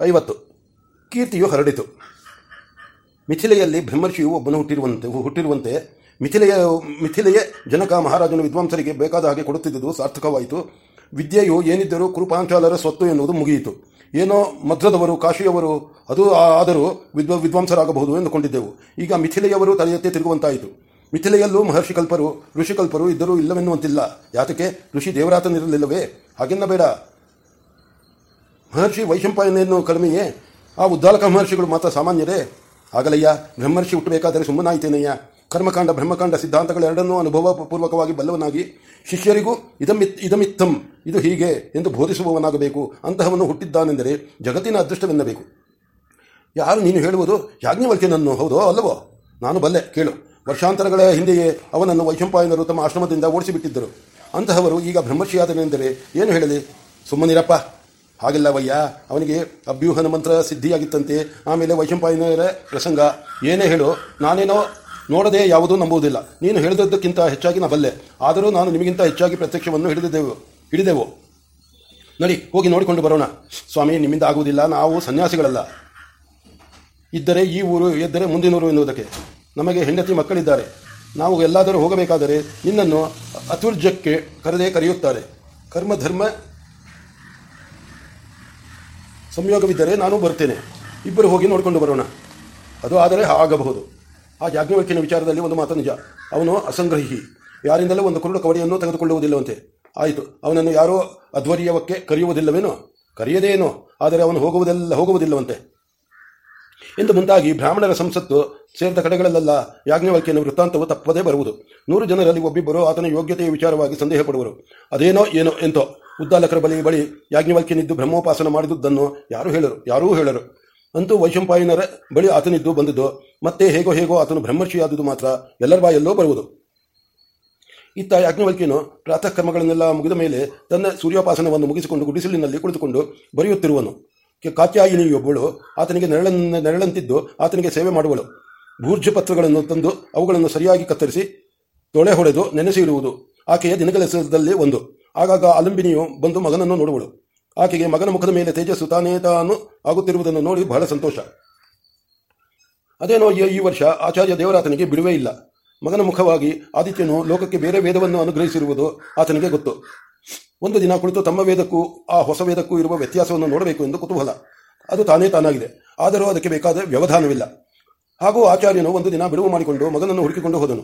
ಐವತ್ತು. ಕೀರ್ತಿಯು ಹರಡಿತು. ಮಿಥಿಲೆಯಲ್ಲಿ ಬ್ರಹ್ಮರ್ಷಿಯು ಒಬ್ಬನು ಹುಟ್ಟಿರುವಂತೆ ಹುಟ್ಟಿರುವಂತೆ ಮಿಥಿಲೆಯ ಮಿಥಿಲೆಯ ಜನಕ ಮಹಾರಾಜನು ವಿದ್ವಾಂಸರಿಗೆ ಬೇಕಾದ ಹಾಗೆ ಕೊಡುತ್ತಿದ್ದುದು ಸಾರ್ಥಕವಾಯಿತು. ವಿದ್ಯೆಯು ಏನಿದ್ದರೂ ಕೃಪಾಂಚಾಲರ ಸ್ವತ್ತು ಎನ್ನುವುದು ಮುಗಿಯಿತು. ಏನೋ ಮದ್ರದವರು ಕಾಶಿಯವರು, ಅದು ಆದರೂ ವಿದ್ವ ವಿದ್ವಾಂಸರಾಗಬಹುದು ಎಂದುಕೊಂಡಿದ್ದೆವು. ಈಗ ಮಿಥಿಲೆಯವರು ತಲೆ ಎತ್ತಿ ತಿರುಗುವಂತಾಯಿತು. ಮಿಥಿಲೆಯಲ್ಲೂ ಮಹರ್ಷಿ ಕಲ್ಪರು ಋಷಿಕಲ್ಪರು ಇದ್ದರೂ ಇಲ್ಲವೆನ್ನುವಂತಿಲ್ಲ. ಯಾತಕ್ಕೆ? ಋಷಿ ದೇವರಾತನಿರಲಿಲ್ಲವೇ? ಹಾಗೆನ್ನ ಬೇಡ ಮಹರ್ಷಿ ವೈಶಂಪಾಯನೇನು ಕಡಿಮೆಯೇ? ಆ ಉದ್ದಾಲಕ ಮಹರ್ಷಿಗಳು ಮಾತ್ರ ಸಾಮಾನ್ಯರೇ? ಆಗಲಯ್ಯ, ಬ್ರಹ್ಮರ್ಷಿ ಹುಟ್ಟಬೇಕಾದರೆ ಸುಮ್ಮನಾಯ್ತೇನಯ್ಯ. ಕರ್ಮಕಾಂಡ, ಬ್ರಹ್ಮಕಾಂಡ ಸಿದ್ಧಾಂತಗಳೆರಡನ್ನೂ ಅನುಭವಪೂರ್ವಕವಾಗಿ ಬಲ್ಲವನಾಗಿ, ಶಿಷ್ಯರಿಗೂ ಇದಮಿತ್, ಇದಮಿತ್ತಂ, ಇದು ಹೀಗೆ ಎಂದು ಬೋಧಿಸುವವನಾಗಬೇಕು. ಅಂತಹವನು ಹುಟ್ಟಿದ್ದಾನೆಂದರೆ ಜಗತ್ತಿನ ಅದೃಷ್ಟವೆನ್ನಬೇಕು. ಯಾರು ನೀನು ಹೇಳುವುದು ಯಾಜ್ಞವಲ್ಕ್ಯನನ್ನು, ಹೌದೋ, ಅಲ್ಲವೋ? ನಾನು ಬಲ್ಲೆ, ಕೇಳು. ವರ್ಷಾಂತರಗಳ ಹಿಂದೆಯೇ ಅವನನ್ನು ವೈಶಂಪಾಯನರು ತಮ್ಮ ಆಶ್ರಮದಿಂದ ಓಡಿಸಿಬಿಟ್ಟಿದ್ದರು. ಅಂತಹವರು ಈಗ ಬ್ರಹ್ಮರ್ಷಿಯಾದನೆಂದರೆ ಏನು ಹೇಳಲಿ? ಸುಮ್ಮನಿರಪ್ಪ. ಹಾಗಿಲ್ಲವಯ್ಯ ಅವನಿಗೆ ಅಭ್ಯೂಹನ ಮಂತ್ರ ಸಿದ್ಧಿಯಾಗಿತ್ತಂತೆ. ಆಮೇಲೆ ವೈಶಂಪಾಯನರ ಪ್ರಸಂಗ. ಏನೇ ಹೇಳು, ನಾನೇನೋ ನೋಡದೆ ಯಾವುದೂ ನಂಬುವುದಿಲ್ಲ. ನೀನು ಹೇಳಿದದ್ದಕ್ಕಿಂತ ಹೆಚ್ಚಾಗಿ ನಾ ಬಲ್ಲೆ. ಆದರೂ ನಾನು ನಿಮಗಿಂತ ಹೆಚ್ಚಾಗಿ ಪ್ರತ್ಯಕ್ಷವನ್ನು ಹಿಡಿದಿದ್ದೆವು ಹಿಡಿದೆವು. ನಡಿ, ಹೋಗಿ ನೋಡಿಕೊಂಡು ಬರೋಣ. ಸ್ವಾಮಿ, ನಿಮ್ಮಿಂದ ಆಗುವುದಿಲ್ಲ. ನಾವು ಸನ್ಯಾಸಿಗಳಲ್ಲ. ಇದ್ದರೆ ಈ ಊರು ಎದ್ದರೆ ಮುಂದಿನೂರು ಎನ್ನುವುದಕ್ಕೆ. ನಮಗೆ ಹೆಂಡತಿ ಮಕ್ಕಳಿದ್ದಾರೆ. ನಾವು ಎಲ್ಲಾದರೂ ಹೋಗಬೇಕಾದರೆ ನಿನ್ನನ್ನು ಅತುರ್ಜಕ್ಕೆ ಕರೆದೇ ಕರೆಯುತ್ತಾರೆ. ಕರ್ಮಧರ್ಮ ಸಂಯೋಗವಿದ್ದರೆ ನಾನು ಬರ್ತೇನೆ. ಇಬ್ಬರು ಹೋಗಿ ನೋಡಿಕೊಂಡು ಬರೋಣ. ಅದು ಆದರೆ ಆಗಬಹುದು ಆ ಯಾಜ್ಞವಲ್ಕಿನ ವಿಚಾರದಲ್ಲಿ ಒಂದು ಮಾತು ನಿಜ. ಅವನು ಅಸಂಗ್ರಹಿ. ಯಾರಿಂದಲೂ ಒಂದು ಕುರುಡು ಕವಡೆಯನ್ನು ತೆಗೆದುಕೊಳ್ಳುವುದಿಲ್ಲವಂತೆ. ಆಯಿತು, ಅವನನ್ನು ಯಾರೋ ಅಧ್ವರ್ಯವಕ್ಕೆ ಕರೆಯುವುದಿಲ್ಲವೇನೋ? ಕರೆಯದೇನೋ? ಆದರೆ ಅವನು ಹೋಗುವುದೆಲ್ಲ ಹೋಗುವುದಿಲ್ಲವಂತೆ. ಎಂದು ಮುಂದಾಗಿ ಬ್ರಾಹ್ಮಣರ ಸಂಸತ್ತು ಸೇರಿದ ಕಡೆಗಳಲ್ಲೆಲ್ಲ ಯಾಜ್ಞವಲ್ಕಿಯನ್ನು ವೃತ್ತಾಂತವು ತಪ್ಪದೇ ಬರುವುದು. ನೂರು ಜನರಲ್ಲಿ ಒಬ್ಬಿಬ್ಬರು ಆತನ ಯೋಗ್ಯತೆಯ ವಿಚಾರವಾಗಿ ಸಂದೇಹ ಪಡುವರು ಅದೇನೋ, ಏನೋ, ಎಂತೋ. ಉದ್ದಾಲಕರ ಬಲಿ ಬಳಿ ಯಾಜ್ಞವಲ್ಕಿನಿದ್ದು ಬ್ರಹ್ಮೋಪಾಸನ ಮಾಡಿದುದನ್ನು ಯಾರು ಹೇಳರು? ಯಾರೂ ಹೇಳರು. ಅಂತೂ ವೈಶಂಪಾಯನರ ಬಳಿ ಆತನಿದ್ದು ಬಂದದ್ದು ಮತ್ತೆ ಹೇಗೋ ಹೇಗೋ ಆತನು ಬ್ರಹ್ಮರ್ಷಿಯಾದುದು ಮಾತ್ರ. ಎಲ್ಲರ ಬಾಯಲ್ಲೋ ಬರುವುದು. ಇತ್ತ ಯಾಜ್ಞವಲ್ಕಿಯನು ಪ್ರಾತಃ ಕರ್ಮಗಳನ್ನೆಲ್ಲ ಮುಗಿದ ಮೇಲೆ ತನ್ನ ಸೂರ್ಯೋಪಾಸನವನ್ನು ಮುಗಿಸಿಕೊಂಡು ಗುಡಿಸಲಿನಲ್ಲಿ ಕುಳಿತುಕೊಂಡು ಬರೆಯುತ್ತಿರುವನು. ಕಾತ್ಯಾಯಿನಿಯೊಬ್ಬಳು ಆತನಿಗೆ ನೆರಳನ್ನ ನೆರಳಂತಿದ್ದು ಆತನಿಗೆ ಸೇವೆ ಮಾಡುವಳು. ಭೂರ್ಜ ಪತ್ರಗಳನ್ನು ತಂದು ಅವುಗಳನ್ನು ಸರಿಯಾಗಿ ಕತ್ತರಿಸಿ ತೊಳೆ ಹೊಡೆದು ನೆನೆಸಿ ಇಡುವುದು ಆಕೆಯ ದಿನಕೆಲಸದಲ್ಲಿ ಒಂದು. ಆಗಾಗ ಅಲಂಬಿನಿಯು ಬಂದು ಮಗನನ್ನು ನೋಡುವಳು. ಆಕೆಗೆ ಮಗನ ಮುಖದ ಮೇಲೆ ತೇಜಸ್ಸು ತಾನೇ ತಾನು ಆಗುತ್ತಿರುವುದನ್ನು ನೋಡಿ ಬಹಳ ಸಂತೋಷ. ಅದೇನೋ ಈ- ವರ್ಷ ಆಚಾರ್ಯ ದೇವರಾತನಿಗೆ ಬಿಡುವೇ ಇಲ್ಲ. ಮಗನ ಮುಖವಾಗಿ ಆದಿತ್ಯನು ಲೋಕಕ್ಕೆ ಬೇರೆ ವೇದವನ್ನು ಅನುಗ್ರಹಿಸಿರುವುದು ಆತನಿಗೆ ಗೊತ್ತು. ಒಂದು ದಿನ ಕುಳಿತು ತಮ್ಮ ವೇದಕ್ಕೂ ಆ ಹೊಸ ವೇದಕ್ಕೂ ಇರುವ ವ್ಯತ್ಯಾಸವನ್ನು ನೋಡಬೇಕು ಎಂದು ಕುತೂಹಲ. ಅದು ತಾನೇ ತಾನಾಗಿದೆ. ಆದರೂ ಅದಕ್ಕೆ ಬೇಕಾದ ವ್ಯವಧಾನವಿಲ್ಲ. ಹಾಗೂ ಆಚಾರ್ಯನು ಒಂದು ದಿನ ಬಿಡುವು ಮಾಡಿಕೊಂಡು ಮಗನನ್ನು ಹುಡುಕಿಕೊಂಡು ಹೋದನು.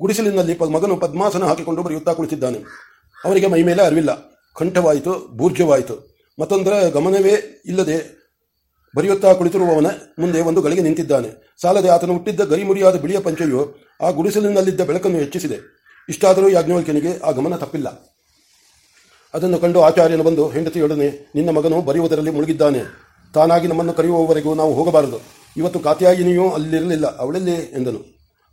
ಗುಡಿಸಲಿನಲ್ಲಿ ಮಗನು ಪದ್ಮಾಸನ ಹಾಕಿಕೊಂಡು ಬರೆಯುತ್ತಾ ಕುಳಿತಿದ್ದಾನೆ. ಅವನಿಗೆ ಮೈ ಮೇಲೆ ಅರಿವಿಲ್ಲ. ಕಂಠವಾಯಿತು, ಬೂರ್ಜವಾಯಿತು. ಮತ್ತೊಂದರ ಗಮನವೇ ಇಲ್ಲದೆ ಬರೆಯುತ್ತಾ ಕುಳಿತಿರುವವನ ಮುಂದೆ ಒಂದು ಗಳಿಗೆ ನಿಂತಿದ್ದಾನೆ. ಸಾಲದೆ ಆತನು ಹುಟ್ಟಿದ್ದ ಗರಿಮುರಿಯಾದ ಬಿಳಿಯ ಪಂಚೆಯು ಆ ಗುಡಿಸಲಿನಲ್ಲಿದ್ದ ಬೆಳಕನ್ನು ಹೆಚ್ಚಿಸಿದೆ. ಇಷ್ಟಾದರೂ ಯಾಜ್ಞವಲ್ಕ್ಯನಿಗೆ ಆ ಗಮನ ತಪ್ಪಿಲ್ಲ. ಅದನ್ನು ಕಂಡು ಆಚಾರ್ಯನು ಬಂದು, ಹೆಂಡತಿಯೊಡನೆ, ನಿನ್ನ ಮಗನು ಬರೆಯುವುದರಲ್ಲಿ ಮುಳುಗಿದ್ದಾನೆ. ತಾನಾಗಿ ನಮ್ಮನ್ನು ಕರೆಯುವವರೆಗೂ ನಾವು ಹೋಗಬಾರದು. ಇವತ್ತು ಕಾತ್ಯಾಯಿನಿಯೂ ಅಲ್ಲಿರಲಿಲ್ಲ. ಅವಳಲ್ಲಿ ಎಂದನು.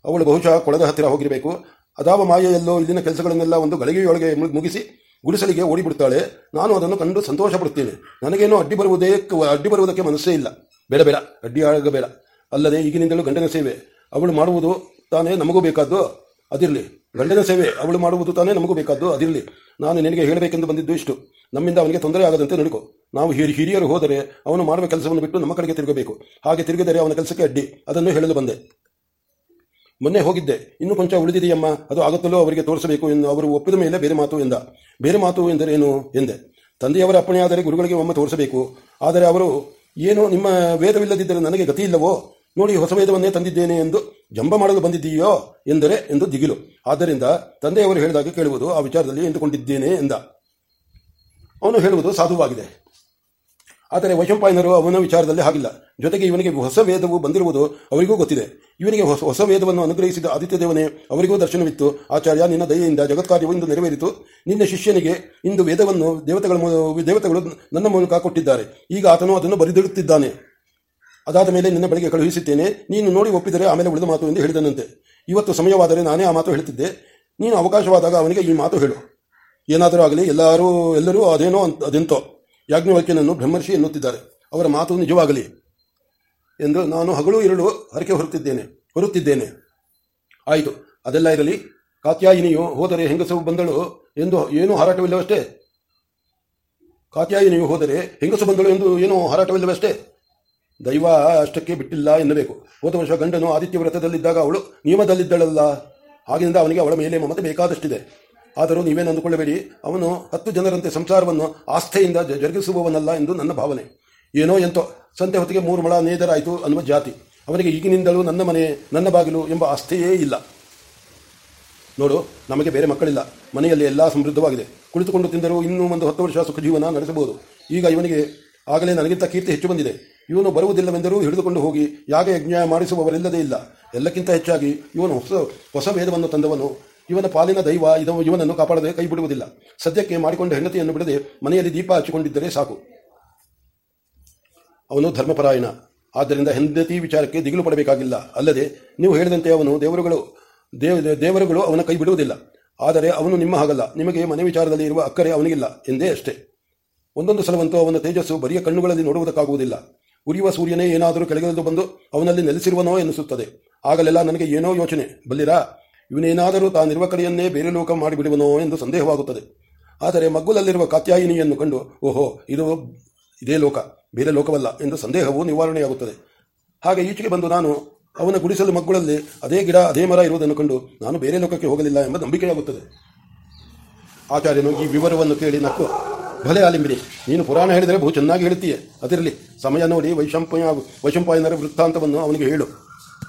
ಅವಳು ಬಹುಶಃ ಕೊಳದ ಹತ್ತಿರ ಹೋಗಿರಬೇಕು. ಅದಾವ ಮಾಯೆಯಲ್ಲೋ, ಇಲ್ಲಿನ ಕೆಲಸಗಳನ್ನೆಲ್ಲ ಒಂದು ಗಳಿಗೆಯೊಳಗೆ ಮುಗಿಸಿ ಗುಡಿಸಲಿಗೆ ಓಡಿಬಿಡ್ತಾಳೆ. ನಾನು ಅದನ್ನು ಕಂಡು ಸಂತೋಷ ಪಡುತ್ತೇನೆ ನನಗೇನು ಅಡ್ಡಿ ಬರುವುದೇ ಅಡ್ಡಿ ಬರುವುದಕ್ಕೆ ಮನಸ್ಸೇ ಇಲ್ಲ. ಬೇಡ ಬೇಡ, ಅಡ್ಡಿ ಆಗಬೇಡ. ಅಲ್ಲದೆ ಈಗಿನಿಂದಲೂ ಗಂಡನ ಸೇವೆ. ಅವಳು ಮಾಡುವುದು ತಾನೇ ನಮಗೂ ಬೇಕಾದ್ದು, ಅದಿರಲಿ. ಗಂಡನ ಸೇವೆ, ಅವಳು ಮಾಡುವುದು ತಾನೇ ನಮಗೂ ಬೇಕಾದ್ದು, ಅದಿರಲಿ. ನಾನು ನಿನಗೆ ಹೇಳಬೇಕೆಂದು ಬಂದಿದ್ದು ಇಷ್ಟು. ನಮ್ಮಿಂದ ಅವನಿಗೆ ತೊಂದರೆ ಆಗದಂತೆ ನಡುಕೋ. ನಾವು ಹಿರಿ, ಹಿರಿಯರು ಹೋದರೆ ಅವನು ಮಾಡುವ ಕೆಲಸವನ್ನು ಬಿಟ್ಟು ನಮ್ಮ ಕಡೆಗೆ ತಿರುಗಬೇಕು. ಹಾಗೆ ತಿರುಗಿದರೆ ಅವನ ಕೆಲಸಕ್ಕೆ ಅಡ್ಡಿ. ಅದನ್ನು ಹೇಳಲು ಬಂದೆ. ಮೊನ್ನೆ ಹೋಗಿದ್ದೆ. ಇನ್ನು ಕೊಂಚ ಉಳಿದಿದೆಯಮ್ಮ. ಅದು ಆಗುತ್ತಲೋ ಅವರಿಗೆ ತೋರಿಸಬೇಕು ಎಂದು ಅವರು ಒಪ್ಪಿದ ಮೇಲೆ ಬೇರೆ ಮಾತು ಎಂದ. ಬೇರೆ ಮಾತು ಎಂದರೇನು ಎಂದೆ. ತಂದೆಯವರ ಅಪ್ಪಣೆಯಾದರೆ ಗುರುಗಳಿಗೆ ಒಮ್ಮೆ ತೋರಿಸಬೇಕು. ಆದರೆ ಅವರು, ಏನು ನಿಮ್ಮ ವೇದವಿಲ್ಲದಿದ್ದರೆ ನನಗೆ ಗತಿ ಇಲ್ಲವೋ? ನೋಡಿ, ಹೊಸ ವೇದವನ್ನೇ ತಂದಿದ್ದೇನೆ ಎಂದು ಜಂಬ ಮಾಡಲು ಬಂದಿದ್ದೀಯೋ? ಎಂದರೆ ಎಂದು ದಿಗಿಲು. ಆದ್ದರಿಂದ ತಂದೆಯವರು ಹೇಳಿದಾಗ ಕೇಳುವುದು ಆ ವಿಚಾರದಲ್ಲಿ ಎಂದುಕೊಂಡಿದ್ದೇನೆ ಎಂದ. ಅವನು ಹೇಳುವುದು ಸಾಧುವಾಗಿದೆ. ಆದರೆ ವೈಶಂಪಾಯನರು ಅವನ ವಿಚಾರದಲ್ಲಿ ಹಾಗಿಲ್ಲ. ಜೊತೆಗೆ ಇವನಿಗೆ ಹೊಸ ವೇದವು ಬಂದಿರುವುದು ಅವರಿಗೂ ಗೊತ್ತಿದೆ. ಇವನಿಗೆ ಹೊಸ ಹೊಸ ವೇದವನ್ನು ಅನುಗ್ರಹಿಸಿದ ಆದಿತ್ಯ ದೇವನೇ ಅವರಿಗೂ ದರ್ಶನವಿತ್ತು. ಆಚಾರ್ಯ, ನಿನ್ನ ದಯೆಯಿಂದ ಜಗತ್ಕಾರ್ಯವು ಇಂದು ನೆರವೇರಿತು. ನಿನ್ನ ಶಿಷ್ಯನಿಗೆ ಇಂದು ವೇದವನ್ನು ದೇವತೆಗಳ ದೇವತೆಗಳು ನನ್ನ ಮೂಲಕ ಕೊಟ್ಟಿದ್ದಾರೆ. ಈಗ ಆತನು ಅದನ್ನು ಬರೆದಿಡುತ್ತಿದ್ದಾನೆ. ಅದಾದ ಮೇಲೆ ನಿನ್ನ ಬಳಿಗೆ ಕಳುಹಿಸುತ್ತೇನೆ. ನೀನು ನೋಡಿ ಒಪ್ಪಿದರೆ ಆಮೇಲೆ ಉಳಿದ ಮಾತು ಎಂದು ಹೇಳಿದನಂತೆ. ಇವತ್ತು ಸಮಯವಾದರೆ ನಾನೇ ಆ ಮಾತು ಹೇಳುತ್ತಿದ್ದೆ. ನೀನು ಅವಕಾಶವಾದಾಗ ಅವನಿಗೆ ಈ ಮಾತು ಹೇಳು. ಏನಾದರೂ ಆಗಲಿ ಎಲ್ಲರೂ ಎಲ್ಲರೂ ಅದೇನೋ ಅದೆಂತೋ. ಯಾಜ್ಞವಲ್ಕ್ಯನನ್ನು ಬ್ರಹ್ಮರ್ಷಿ ಎನ್ನುತ್ತಿದ್ದಾರೆ. ಅವರ ಮಾತು ನಿಜವಾಗಲಿ ಎಂದು ನಾನು ಹಗಲು ಇರಳು ಹರಕೆ ಹೊರುತ್ತಿದ್ದೇನೆ ಹೊರುತ್ತಿದ್ದೇನೆ. ಆಯಿತು, ಅದೆಲ್ಲ ಇರಲಿ. ಕಾತ್ಯಾಯಿನಿಯು ಹೋದರೆ ಹೆಂಗಸು ಬಂದಳು ಎಂದು ಏನೂ ಹಾರಾಟವಿಲ್ಲವಷ್ಟೇ? ಕಾತ್ಯಾಯಿನಿಯು ಹೋದರೆ ಹೆಂಗಸು ಬಂದಳು ಎಂದು ಏನೂ ಹಾರಾಟವಿಲ್ಲವಷ್ಟೇ? ದೈವ ಅಷ್ಟಕ್ಕೆ ಬಿಟ್ಟಿಲ್ಲ ಎನ್ನಬೇಕು. ಹೋದ ವರ್ಷ ಗಂಡನು ಆದಿತ್ಯ ವ್ರತದಲ್ಲಿದ್ದಾಗ ಅವಳು ನಿಯಮದಲ್ಲಿದ್ದಳಲ್ಲ. ಆಗಿನಿಂದ ಅವನಿಗೆ ಅವಳ ಮೇಲೆ ಮಮತೆ ಬೇಕಾದಷ್ಟಿದೆ. ಆದರೂ ನೀವೇನು ಅಂದುಕೊಳ್ಳಬೇಡಿ ಅವನು ಹತ್ತು ಜನರಂತೆ ಸಂಸಾರವನ್ನು ಆಸ್ಥೆಯಿಂದ ಜರುಗಿಸುವವನಲ್ಲ ಎಂದು ನನ್ನ ಭಾವನೆ. ಏನೋ ಎಂತೋ, ಸಂತೆ ಹೊತ್ತಿಗೆ ಮೂರು ಮಳ ನೇದರಾಯಿತು ಅನ್ನುವ ಜಾತಿ. ಅವನಿಗೆ ಈಗಿನಿಂದಲೂ ನನ್ನ ಮನೆ, ನನ್ನ ಬಾಗಿಲು ಎಂಬ ಆಸ್ಥೆಯೇ ಇಲ್ಲ. ನೋಡು, ನಮಗೆ ಬೇರೆ ಮಕ್ಕಳಿಲ್ಲ. ಮನೆಯಲ್ಲಿ ಎಲ್ಲ ಸಮೃದ್ಧವಾಗಿದೆ. ಕುಳಿತುಕೊಂಡು ತಿಂದರೂ ಇನ್ನೂ ಒಂದು ಹತ್ತು ವರ್ಷ ಸುಖ ಜೀವನ ನಡೆಸಬಹುದು. ಈಗ ಇವನಿಗೆ ಆಗಲೇ ನನಗಿಂತ ಕೀರ್ತಿ ಹೆಚ್ಚು ಬಂದಿದೆ. ಇವನು ಬರುವುದಿಲ್ಲವೆಂದರೂ ಹಿಡಿದುಕೊಂಡು ಹೋಗಿ ಯಾಗ ಯಜ್ಞ ಮಾಡಿಸುವವರಿಲ್ಲದೇ ಇಲ್ಲ. ಎಲ್ಲಕ್ಕಿಂತ ಹೆಚ್ಚಾಗಿ ಇವನು ಹೊಸ ಹೊಸ ವೇದವನ್ನು ತಂದವನು ಇವನ ಪಾಲಿನ ದೈವ ಇದು ಇವನನ್ನು ಕಾಪಾಡದೆ ಕೈ ಬಿಡುವುದಿಲ್ಲ ಸದ್ಯಕ್ಕೆ ಮಾಡಿಕೊಂಡ ಹೆಂಡತಿಯನ್ನು ಬಿಡದೆ ಮನೆಯಲ್ಲಿ ದೀಪ ಹಚ್ಚಿಕೊಂಡಿದ್ದರೆ ಸಾಕು. ಅವನು ಧರ್ಮಪರಾಯಣ. ಆದ್ದರಿಂದ ಹೆಂಡತಿ ವಿಚಾರಕ್ಕೆ ದಿಗಿಲು ಪಡಬೇಕಾಗಿಲ್ಲ. ಅಲ್ಲದೆ ನೀವು ಹೇಳಿದಂತೆ ಅವನು ದೇವರುಗಳು, ದೇವ, ದೇವರುಗಳು ಅವನ ಕೈ ಬಿಡುವುದಿಲ್ಲ. ಆದರೆ ಅವನು ನಿಮ್ಮ ಹಾಗಲ್ಲ. ನಿಮಗೆ ಮನೆ ವಿಚಾರದಲ್ಲಿ ಇರುವ ಅಕ್ಕರೆ ಅವನಿಗಿಲ್ಲ ಎಂದೇ ಅಷ್ಟೇ. ಒಂದೊಂದು ಸಲವಂತೂ ಅವನ ತೇಜಸ್ಸು ಬರಿಯ ಕಣ್ಣುಗಳಲ್ಲಿ ನೋಡುವುದಕ್ಕಾಗುವುದಿಲ್ಲ. ಉರಿಯುವ ಸೂರ್ಯನೇ ಏನಾದರೂ ಕೆಳಗಿಳಿದು ಬಂದು ಅವನಲ್ಲಿ ನೆಲೆಸಿರುವನೋ ಎನಿಸುತ್ತದೆ ಆಗಲೆಲ್ಲ ನನಗೆ ಏನೋ ಯೋಚನೆ. ಬಲ್ಲಿರಾ? ಇವನೇನಾದರೂ ತಾನಿರುವ ಕಡೆಯನ್ನೇ ಬೇರೆ ಲೋಕ ಮಾಡಿಬಿಡುವನೋ ಎಂದು ಸಂದೇಹವಾಗುತ್ತದೆ. ಆದರೆ ಮಗ್ಗುಲಲ್ಲಿರುವ ಕಾತ್ಯಾಯಿನಿಯನ್ನು ಕಂಡು, ಓಹೋ, ಇದು ಇದೇ ಲೋಕ, ಬೇರೆ ಲೋಕವಲ್ಲ ಎಂದು ಸಂದೇಹವು ನಿವಾರಣೆಯಾಗುತ್ತದೆ. ಹಾಗೆ ಈಚೆಗೆ ಬಂದು ನಾನು ಅವನ ಗುಡಿಸಲು ಮಗ್ಗುಳಲ್ಲಿ ಅದೇ ಗಿಡ, ಅದೇ ಮರ ಇರುವುದನ್ನು ಕಂಡು ನಾನು ಬೇರೆ ಲೋಕಕ್ಕೆ ಹೋಗಲಿಲ್ಲ ಎಂಬ ನಂಬಿಕೆಯಾಗುತ್ತದೆ. ಆಚಾರ್ಯನು ಈ ವಿವರವನ್ನು ಕೇಳಿ ನಕ್ಕು ಭಲೆ ಆಲಿಂಬಿರಿ ನೀನು ಪುರಾಣ ಹೇಳಿದರೆ ಬಹು ಚೆನ್ನಾಗಿ ಹೇಳುತ್ತೀಯೇ. ಅದಿರಲಿ, ಸಮಯ ನೋಡಿ ವೈಶಂಪ ವೈಶಂಪಾಯನರ ವೃತ್ತಾಂತವನ್ನು ಅವನಿಗೆ ಹೇಳು.